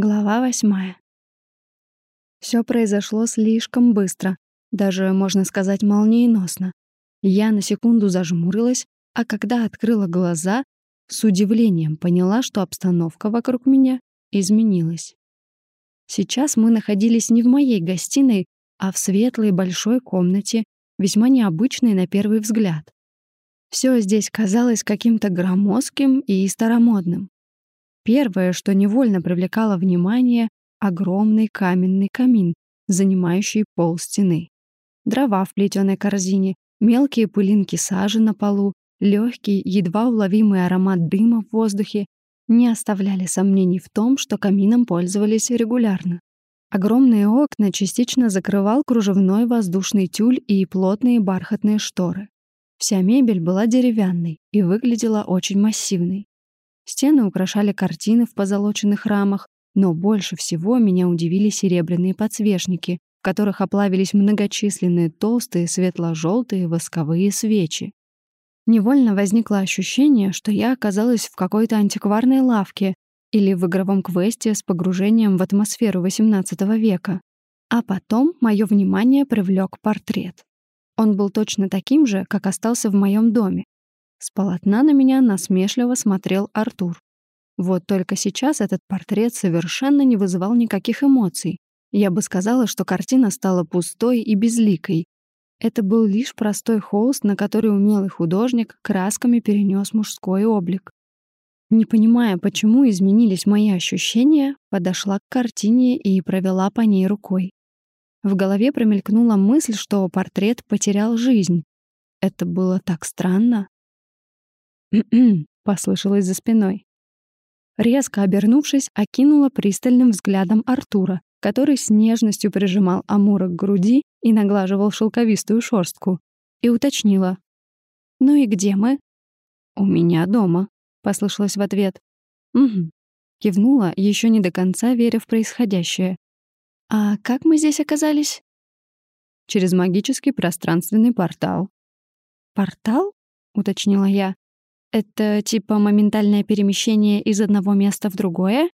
Глава восьмая. Все произошло слишком быстро, даже, можно сказать, молниеносно. Я на секунду зажмурилась, а когда открыла глаза, с удивлением поняла, что обстановка вокруг меня изменилась. Сейчас мы находились не в моей гостиной, а в светлой большой комнате, весьма необычной на первый взгляд. Все здесь казалось каким-то громоздким и старомодным. Первое, что невольно привлекало внимание — огромный каменный камин, занимающий пол стены. Дрова в плетеной корзине, мелкие пылинки сажи на полу, легкий, едва уловимый аромат дыма в воздухе не оставляли сомнений в том, что камином пользовались регулярно. Огромные окна частично закрывал кружевной воздушный тюль и плотные бархатные шторы. Вся мебель была деревянной и выглядела очень массивной. Стены украшали картины в позолоченных рамах, но больше всего меня удивили серебряные подсвечники, в которых оплавились многочисленные толстые светло-желтые восковые свечи. Невольно возникло ощущение, что я оказалась в какой-то антикварной лавке или в игровом квесте с погружением в атмосферу XVIII века. А потом мое внимание привлек портрет. Он был точно таким же, как остался в моем доме, с полотна на меня насмешливо смотрел Артур. Вот только сейчас этот портрет совершенно не вызывал никаких эмоций. Я бы сказала, что картина стала пустой и безликой. Это был лишь простой холст, на который умелый художник красками перенес мужской облик. Не понимая, почему изменились мои ощущения, подошла к картине и провела по ней рукой. В голове промелькнула мысль, что портрет потерял жизнь. Это было так странно. «М-м», послышалось за спиной. Резко обернувшись, окинула пристальным взглядом Артура, который с нежностью прижимал Амура к груди и наглаживал шелковистую шорстку, и уточнила. «Ну и где мы?» «У меня дома», — послышалось в ответ. «Угу», — кивнула, еще не до конца веря в происходящее. «А как мы здесь оказались?» «Через магический пространственный портал». «Портал?» — уточнила я. Это типа моментальное перемещение из одного места в другое?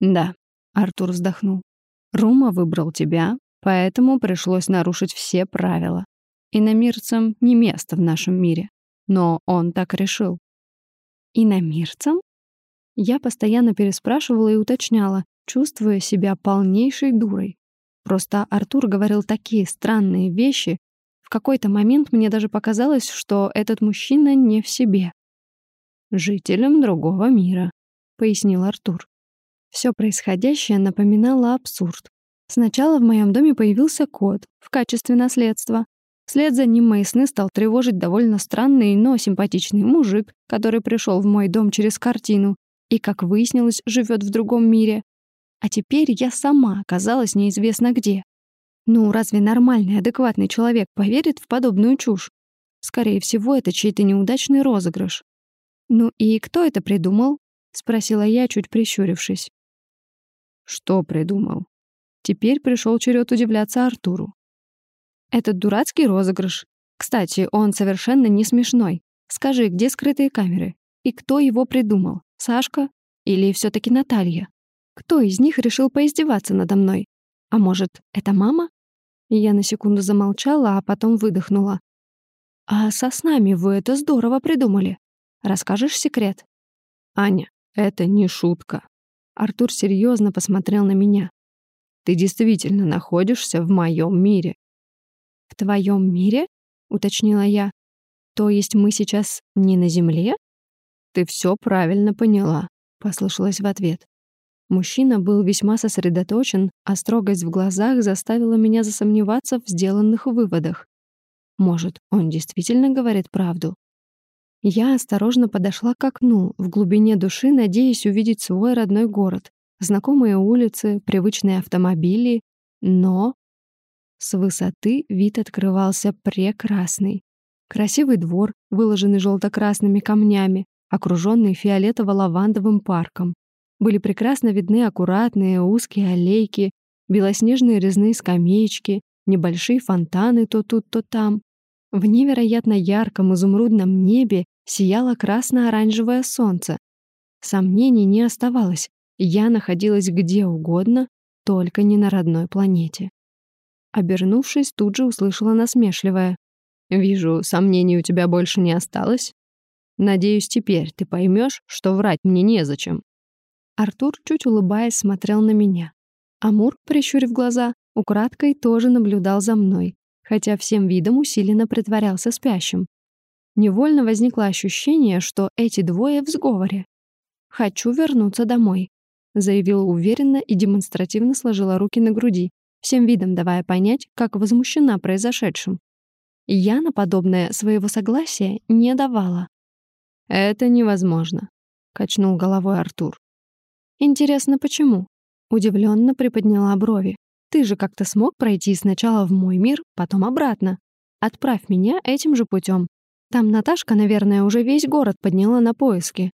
Да, Артур вздохнул. Рума выбрал тебя, поэтому пришлось нарушить все правила. Иномирцам не место в нашем мире. Но он так решил. Иномирцам? Я постоянно переспрашивала и уточняла, чувствуя себя полнейшей дурой. Просто Артур говорил такие странные вещи. В какой-то момент мне даже показалось, что этот мужчина не в себе жителям другого мира», — пояснил Артур. Все происходящее напоминало абсурд. Сначала в моем доме появился кот в качестве наследства. Вслед за ним мои сны стал тревожить довольно странный, но симпатичный мужик, который пришел в мой дом через картину и, как выяснилось, живет в другом мире. А теперь я сама оказалась неизвестно где. Ну, разве нормальный, адекватный человек поверит в подобную чушь? Скорее всего, это чей-то неудачный розыгрыш. «Ну и кто это придумал?» — спросила я, чуть прищурившись. «Что придумал?» Теперь пришел черед удивляться Артуру. «Этот дурацкий розыгрыш. Кстати, он совершенно не смешной. Скажи, где скрытые камеры? И кто его придумал? Сашка? Или все таки Наталья? Кто из них решил поиздеваться надо мной? А может, это мама?» Я на секунду замолчала, а потом выдохнула. «А со снами вы это здорово придумали. Расскажешь секрет?» «Аня, это не шутка». Артур серьезно посмотрел на меня. «Ты действительно находишься в моем мире». «В твоем мире?» — уточнила я. «То есть мы сейчас не на Земле?» «Ты все правильно поняла», — послышалось в ответ. Мужчина был весьма сосредоточен, а строгость в глазах заставила меня засомневаться в сделанных выводах. Может, он действительно говорит правду? Я осторожно подошла к окну, в глубине души надеясь увидеть свой родной город, знакомые улицы, привычные автомобили, но... С высоты вид открывался прекрасный. Красивый двор, выложенный желто-красными камнями, окруженный фиолетово-лавандовым парком. Были прекрасно видны аккуратные узкие аллейки, белоснежные резные скамеечки, небольшие фонтаны то тут, то там. В невероятно ярком изумрудном небе сияло красно-оранжевое солнце. Сомнений не оставалось. Я находилась где угодно, только не на родной планете. Обернувшись, тут же услышала насмешливое. «Вижу, сомнений у тебя больше не осталось. Надеюсь, теперь ты поймешь, что врать мне незачем». Артур, чуть улыбаясь, смотрел на меня. Амур, прищурив глаза, украдкой тоже наблюдал за мной, хотя всем видом усиленно притворялся спящим. Невольно возникло ощущение, что эти двое в сговоре. «Хочу вернуться домой», — заявила уверенно и демонстративно сложила руки на груди, всем видом давая понять, как возмущена произошедшим. Я на подобное своего согласия не давала. «Это невозможно», — качнул головой Артур. «Интересно, почему?» Удивленно приподняла брови. «Ты же как-то смог пройти сначала в мой мир, потом обратно. Отправь меня этим же путем. Там Наташка, наверное, уже весь город подняла на поиски».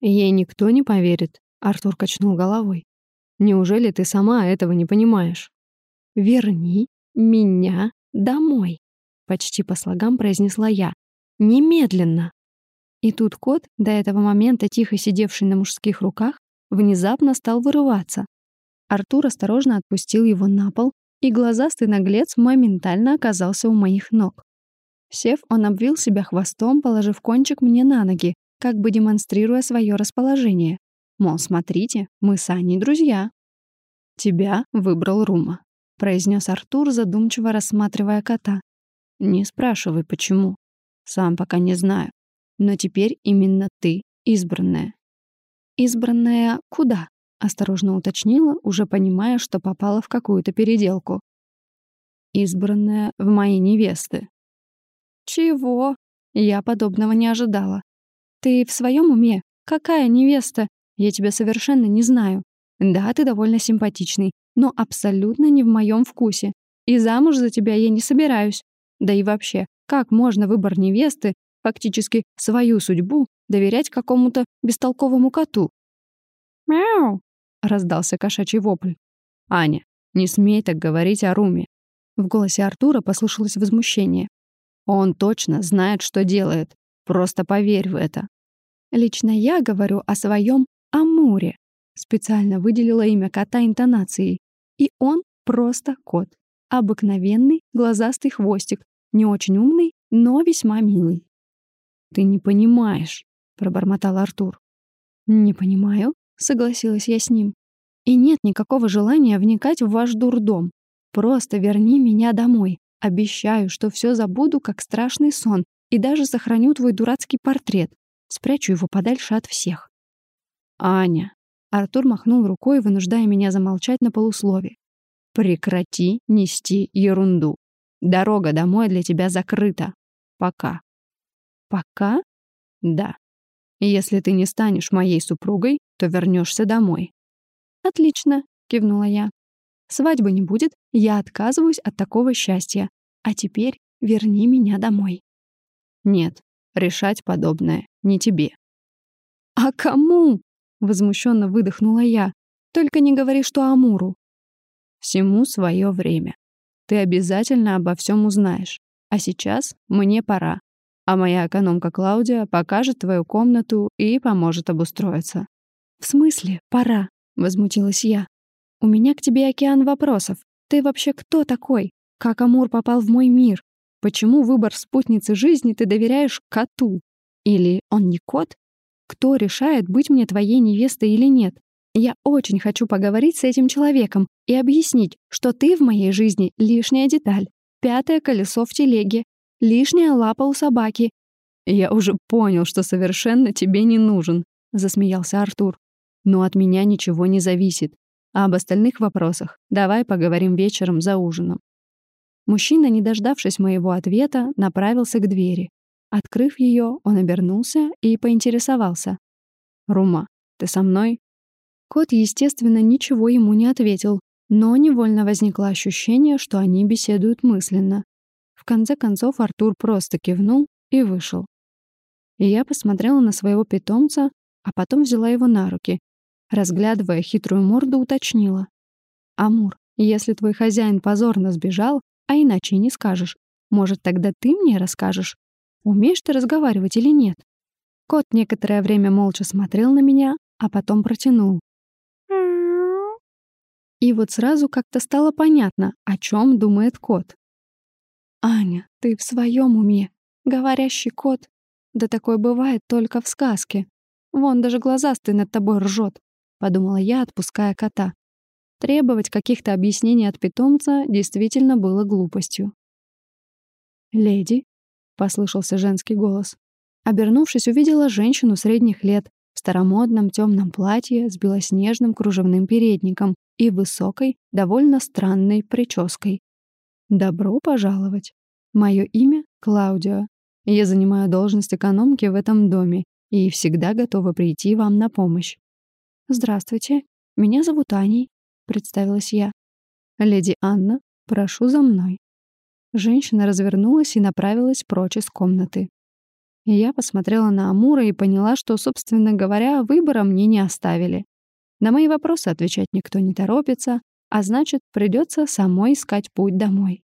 «Ей никто не поверит», — Артур качнул головой. «Неужели ты сама этого не понимаешь?» «Верни меня домой», — почти по слогам произнесла я. «Немедленно!» И тут кот, до этого момента тихо сидевший на мужских руках, внезапно стал вырываться. Артур осторожно отпустил его на пол, и глазастый наглец моментально оказался у моих ног. Сев, он обвил себя хвостом, положив кончик мне на ноги, как бы демонстрируя свое расположение. Мол, смотрите, мы с Аней друзья. «Тебя выбрал Рума», — произнес Артур, задумчиво рассматривая кота. «Не спрашивай, почему. Сам пока не знаю. Но теперь именно ты избранная». «Избранная куда?» — осторожно уточнила, уже понимая, что попала в какую-то переделку. «Избранная в мои невесты». «Чего?» Я подобного не ожидала. «Ты в своем уме? Какая невеста? Я тебя совершенно не знаю. Да, ты довольно симпатичный, но абсолютно не в моем вкусе. И замуж за тебя я не собираюсь. Да и вообще, как можно выбор невесты, фактически свою судьбу, доверять какому-то бестолковому коту. «Мяу!» — раздался кошачий вопль. «Аня, не смей так говорить о Руме». В голосе Артура послышалось возмущение. «Он точно знает, что делает. Просто поверь в это». «Лично я говорю о своем Амуре», специально выделила имя кота интонацией. И он просто кот. Обыкновенный, глазастый хвостик. Не очень умный, но весьма милый. «Ты не понимаешь», — пробормотал Артур. «Не понимаю», — согласилась я с ним. «И нет никакого желания вникать в ваш дурдом. Просто верни меня домой. Обещаю, что все забуду, как страшный сон, и даже сохраню твой дурацкий портрет. Спрячу его подальше от всех». «Аня», — Артур махнул рукой, вынуждая меня замолчать на полуслове. «Прекрати нести ерунду. Дорога домой для тебя закрыта. Пока». Пока? Да. Если ты не станешь моей супругой, то вернешься домой. Отлично, кивнула я. Свадьбы не будет, я отказываюсь от такого счастья. А теперь верни меня домой. Нет, решать подобное не тебе. А кому? Возмущенно выдохнула я. Только не говори, что Амуру. Всему свое время. Ты обязательно обо всем узнаешь. А сейчас мне пора а моя экономка Клаудия покажет твою комнату и поможет обустроиться». «В смысле? Пора», — возмутилась я. «У меня к тебе океан вопросов. Ты вообще кто такой? Как Амур попал в мой мир? Почему выбор спутницы жизни ты доверяешь коту? Или он не кот? Кто решает, быть мне твоей невестой или нет? Я очень хочу поговорить с этим человеком и объяснить, что ты в моей жизни лишняя деталь, пятое колесо в телеге, Лишняя лапа у собаки. Я уже понял, что совершенно тебе не нужен, засмеялся Артур. Но от меня ничего не зависит. А об остальных вопросах давай поговорим вечером за ужином. Мужчина, не дождавшись моего ответа, направился к двери. Открыв ее, он обернулся и поинтересовался. «Рума, ты со мной?» Кот, естественно, ничего ему не ответил, но невольно возникло ощущение, что они беседуют мысленно конце концов Артур просто кивнул и вышел. И я посмотрела на своего питомца, а потом взяла его на руки. Разглядывая хитрую морду, уточнила. «Амур, если твой хозяин позорно сбежал, а иначе не скажешь, может, тогда ты мне расскажешь, умеешь ты разговаривать или нет?» Кот некоторое время молча смотрел на меня, а потом протянул. И вот сразу как-то стало понятно, о чем думает кот. «Аня, ты в своем уме? Говорящий кот? Да такое бывает только в сказке. Вон даже глазастый над тобой ржет», — подумала я, отпуская кота. Требовать каких-то объяснений от питомца действительно было глупостью. «Леди», — послышался женский голос. Обернувшись, увидела женщину средних лет в старомодном темном платье с белоснежным кружевным передником и высокой, довольно странной прической. «Добро пожаловать. Мое имя — Клаудио. Я занимаю должность экономки в этом доме и всегда готова прийти вам на помощь». «Здравствуйте. Меня зовут Аней», — представилась я. «Леди Анна, прошу за мной». Женщина развернулась и направилась прочь из комнаты. Я посмотрела на Амура и поняла, что, собственно говоря, выбора мне не оставили. На мои вопросы отвечать никто не торопится, а значит, придется самой искать путь домой.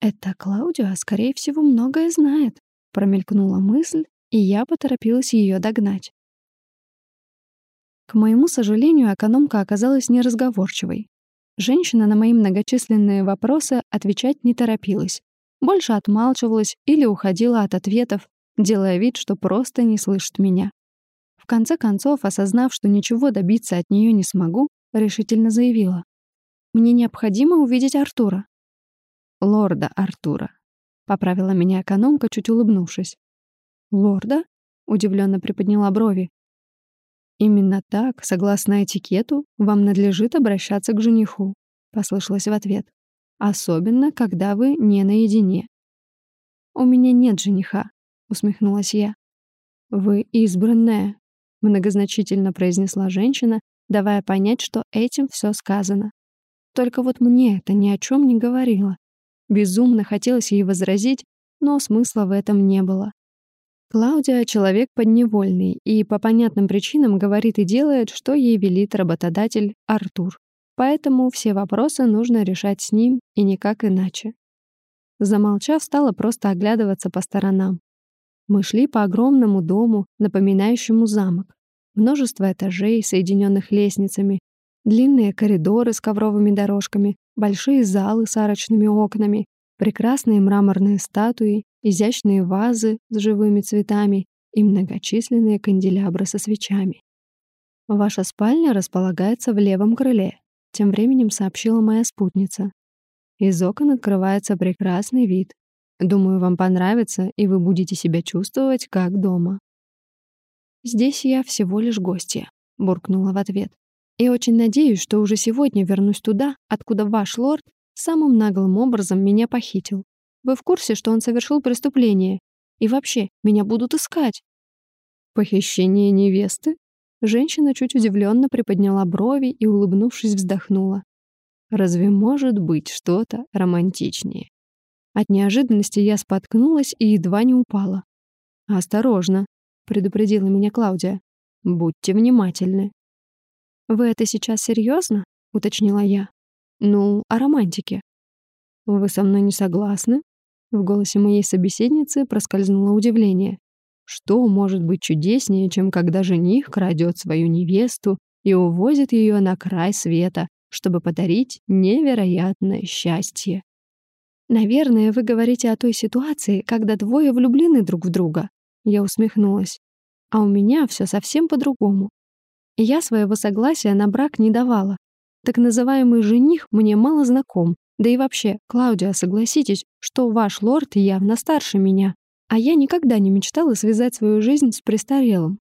«Это Клаудио, скорее всего, многое знает», — промелькнула мысль, и я поторопилась ее догнать. К моему сожалению, экономка оказалась неразговорчивой. Женщина на мои многочисленные вопросы отвечать не торопилась. Больше отмалчивалась или уходила от ответов, делая вид, что просто не слышит меня. В конце концов, осознав, что ничего добиться от нее не смогу, решительно заявила. «Мне необходимо увидеть Артура». «Лорда Артура», — поправила меня экономка, чуть улыбнувшись. «Лорда?» — удивленно приподняла брови. «Именно так, согласно этикету, вам надлежит обращаться к жениху», — послышалось в ответ. «Особенно, когда вы не наедине». «У меня нет жениха», — усмехнулась я. «Вы избранная», многозначительно произнесла женщина, давая понять, что этим все сказано. Только вот мне это ни о чем не говорило. Безумно хотелось ей возразить, но смысла в этом не было. Клаудия — человек подневольный и по понятным причинам говорит и делает, что ей велит работодатель Артур. Поэтому все вопросы нужно решать с ним и никак иначе. Замолчав, стала просто оглядываться по сторонам. Мы шли по огромному дому, напоминающему замок. Множество этажей, соединенных лестницами, длинные коридоры с ковровыми дорожками, большие залы с арочными окнами, прекрасные мраморные статуи, изящные вазы с живыми цветами и многочисленные канделябры со свечами. «Ваша спальня располагается в левом крыле», — тем временем сообщила моя спутница. Из окон открывается прекрасный вид. Думаю, вам понравится, и вы будете себя чувствовать как дома. Здесь я всего лишь гостья, буркнула в ответ. И очень надеюсь, что уже сегодня вернусь туда, откуда ваш лорд самым наглым образом меня похитил. Вы в курсе, что он совершил преступление? И вообще, меня будут искать. Похищение невесты? Женщина чуть удивленно приподняла брови и, улыбнувшись, вздохнула. Разве может быть что-то романтичнее? От неожиданности я споткнулась и едва не упала. «Осторожно», — предупредила меня Клаудия. «Будьте внимательны». «Вы это сейчас серьезно? уточнила я. «Ну, о романтике». «Вы со мной не согласны?» В голосе моей собеседницы проскользнуло удивление. Что может быть чудеснее, чем когда жених крадет свою невесту и увозит ее на край света, чтобы подарить невероятное счастье? Наверное, вы говорите о той ситуации, когда двое влюблены друг в друга. Я усмехнулась. А у меня все совсем по-другому. Я своего согласия на брак не давала. Так называемый жених мне мало знаком. Да и вообще, Клаудия, согласитесь, что ваш лорд явно старше меня. А я никогда не мечтала связать свою жизнь с престарелым.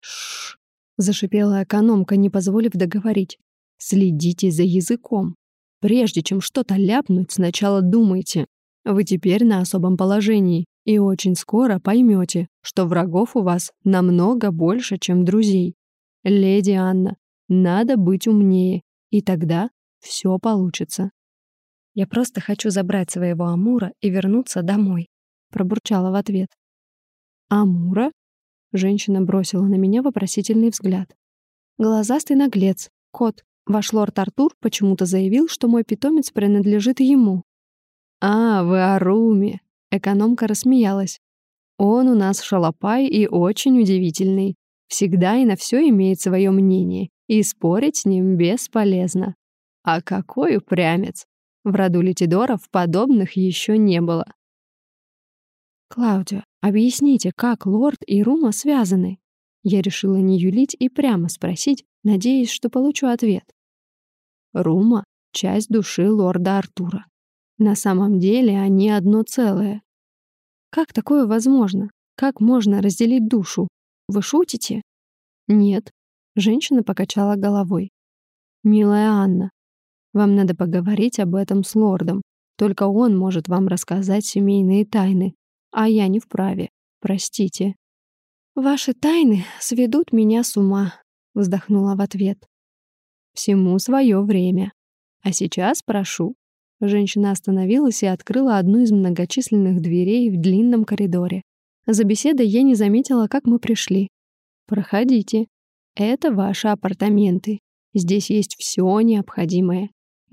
Шш, зашипела экономка, не позволив договорить. Следите за языком. Прежде чем что-то ляпнуть, сначала думайте. Вы теперь на особом положении, и очень скоро поймете, что врагов у вас намного больше, чем друзей. Леди Анна, надо быть умнее, и тогда все получится. Я просто хочу забрать своего Амура и вернуться домой, пробурчала в ответ. Амура? Женщина бросила на меня вопросительный взгляд. Глазастый наглец, кот, Ваш лорд Артур почему-то заявил, что мой питомец принадлежит ему. «А, вы о Руме!» — экономка рассмеялась. «Он у нас шалопай и очень удивительный. Всегда и на все имеет свое мнение, и спорить с ним бесполезно. А какой упрямец! В роду Летидоров подобных еще не было. «Клаудио, объясните, как лорд и Рума связаны?» Я решила не юлить и прямо спросить, надеясь, что получу ответ. Рума — часть души лорда Артура. На самом деле они одно целое. Как такое возможно? Как можно разделить душу? Вы шутите? Нет. Женщина покачала головой. Милая Анна, вам надо поговорить об этом с лордом. Только он может вам рассказать семейные тайны, а я не вправе. Простите. Ваши тайны сведут меня с ума, вздохнула в ответ. Всему свое время. А сейчас прошу. Женщина остановилась и открыла одну из многочисленных дверей в длинном коридоре. За беседой я не заметила, как мы пришли. Проходите. Это ваши апартаменты. Здесь есть все необходимое.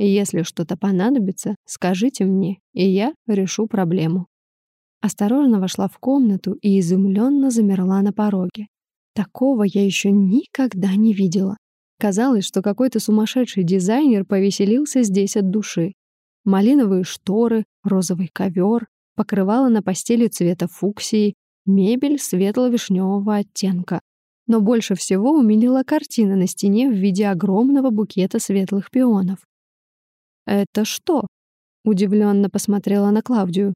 Если что-то понадобится, скажите мне, и я решу проблему. Осторожно вошла в комнату и изумленно замерла на пороге. Такого я еще никогда не видела. Казалось, что какой-то сумасшедший дизайнер повеселился здесь от души. Малиновые шторы, розовый ковер, покрывало на постели цвета фуксии, мебель светло-вишневого оттенка. Но больше всего умилила картина на стене в виде огромного букета светлых пионов. «Это что?» — удивленно посмотрела на Клавдию.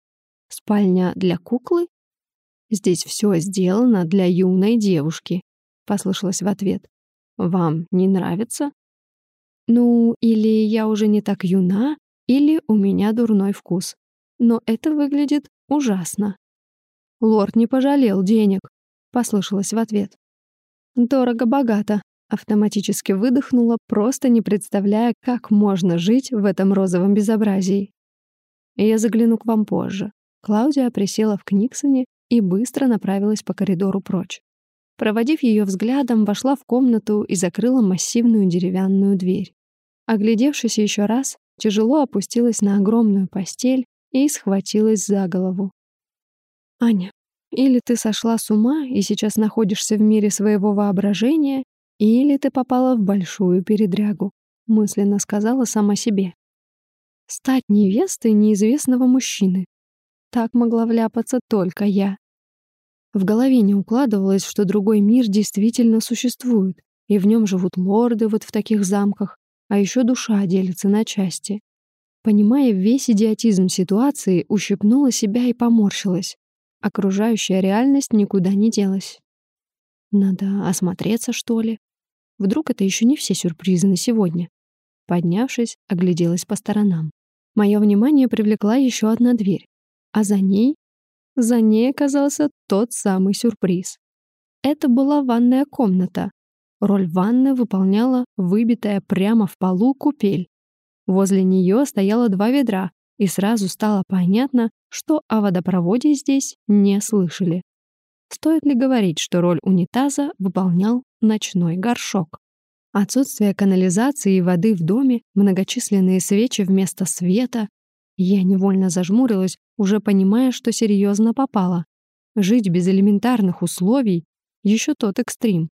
Спальня для куклы? Здесь все сделано для юной девушки, послышалось в ответ. Вам не нравится? Ну, или я уже не так юна, или у меня дурной вкус. Но это выглядит ужасно. Лорд не пожалел денег, послышалось в ответ. Дорого-богато, автоматически выдохнула, просто не представляя, как можно жить в этом розовом безобразии. Я загляну к вам позже. Клаудия присела в Книксоне и быстро направилась по коридору прочь. Проводив ее взглядом, вошла в комнату и закрыла массивную деревянную дверь. Оглядевшись еще раз, тяжело опустилась на огромную постель и схватилась за голову. «Аня, или ты сошла с ума и сейчас находишься в мире своего воображения, или ты попала в большую передрягу», мысленно сказала сама себе. Стать невестой неизвестного мужчины, так могла вляпаться только я. В голове не укладывалось, что другой мир действительно существует, и в нем живут лорды вот в таких замках, а еще душа делится на части. Понимая весь идиотизм ситуации, ущипнула себя и поморщилась. Окружающая реальность никуда не делась. Надо осмотреться, что ли? Вдруг это еще не все сюрпризы на сегодня? Поднявшись, огляделась по сторонам. Мое внимание привлекла еще одна дверь. А за ней? За ней оказался тот самый сюрприз. Это была ванная комната. Роль ванны выполняла выбитая прямо в полу купель. Возле нее стояло два ведра, и сразу стало понятно, что о водопроводе здесь не слышали. Стоит ли говорить, что роль унитаза выполнял ночной горшок? Отсутствие канализации и воды в доме, многочисленные свечи вместо света, я невольно зажмурилась, уже понимая, что серьезно попала. Жить без элементарных условий — еще тот экстрим.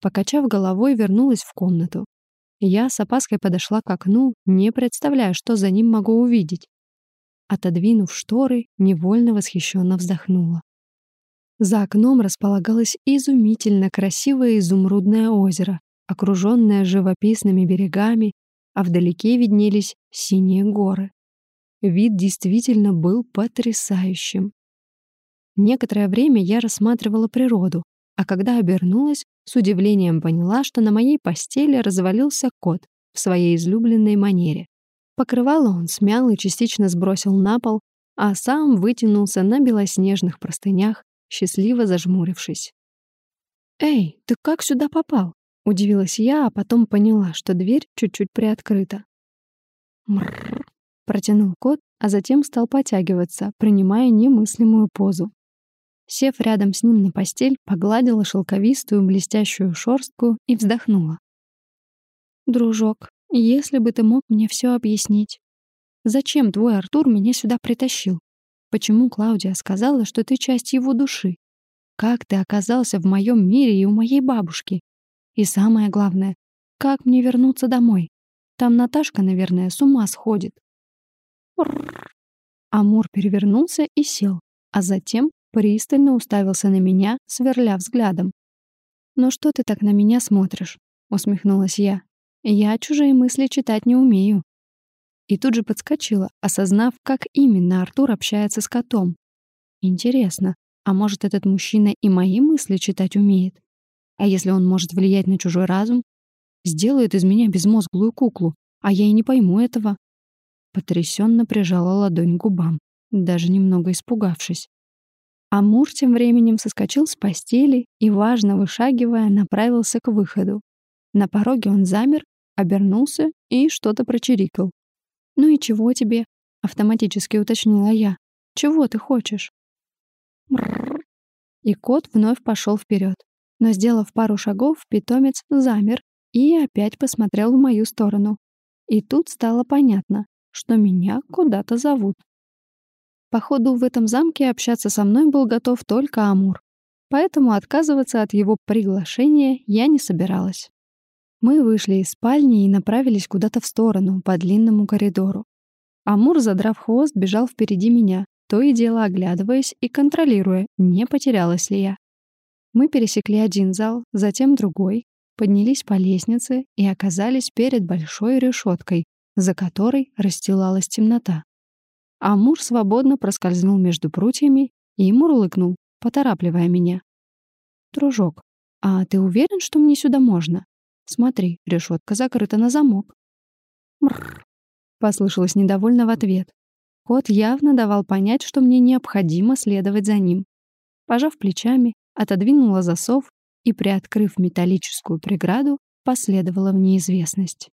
Покачав головой, вернулась в комнату. Я с опаской подошла к окну, не представляя, что за ним могу увидеть. Отодвинув шторы, невольно восхищенно вздохнула. За окном располагалось изумительно красивое изумрудное озеро, окруженное живописными берегами, а вдалеке виднелись синие горы. Вид действительно был потрясающим. Некоторое время я рассматривала природу, а когда обернулась, с удивлением поняла, что на моей постели развалился кот в своей излюбленной манере. Покрывало он смял и частично сбросил на пол, а сам вытянулся на белоснежных простынях, счастливо зажмурившись. «Эй, ты как сюда попал?» — удивилась я, а потом поняла, что дверь чуть-чуть приоткрыта. Мрррр. Протянул кот, а затем стал потягиваться, принимая немыслимую позу. Сев рядом с ним на постель, погладила шелковистую блестящую шорстку и вздохнула. «Дружок, если бы ты мог мне все объяснить. Зачем твой Артур меня сюда притащил? Почему Клаудия сказала, что ты часть его души? Как ты оказался в моем мире и у моей бабушки? И самое главное, как мне вернуться домой? Там Наташка, наверное, с ума сходит. Амур перевернулся и сел, а затем пристально уставился на меня, сверля взглядом. «Ну что ты так на меня смотришь?» — усмехнулась я. «Я чужие мысли читать не умею». И тут же подскочила, осознав, как именно Артур общается с котом. Интересно, а может, этот мужчина и мои мысли читать умеет? А если он может влиять на чужой разум? Сделает из меня безмозглую куклу, а я и не пойму этого. Потрясенно прижала ладонь к губам, даже немного испугавшись. Амур тем временем соскочил с постели и, важно вышагивая, направился к выходу. На пороге он замер, обернулся и что-то прочирикал. «Ну и чего тебе?» — автоматически уточнила я. «Чего ты хочешь?» И кот вновь пошел вперед. Но, сделав пару шагов, питомец замер и опять посмотрел в мою сторону. И тут стало понятно, что меня куда-то зовут. Походу, в этом замке общаться со мной был готов только Амур. Поэтому отказываться от его приглашения я не собиралась. Мы вышли из спальни и направились куда-то в сторону, по длинному коридору. Амур, задрав хвост, бежал впереди меня, то и дело оглядываясь и контролируя, не потерялась ли я. Мы пересекли один зал, затем другой, поднялись по лестнице и оказались перед большой решеткой, за которой расстилалась темнота. Амур свободно проскользнул между прутьями и мурлыкнул, поторапливая меня. «Дружок, а ты уверен, что мне сюда можно? Смотри, решетка закрыта на замок». «Мрррр», — послышалось недовольно в ответ. Кот явно давал понять, что мне необходимо следовать за ним. Пожав плечами, отодвинула засов и, приоткрыв металлическую преграду, последовала в неизвестность.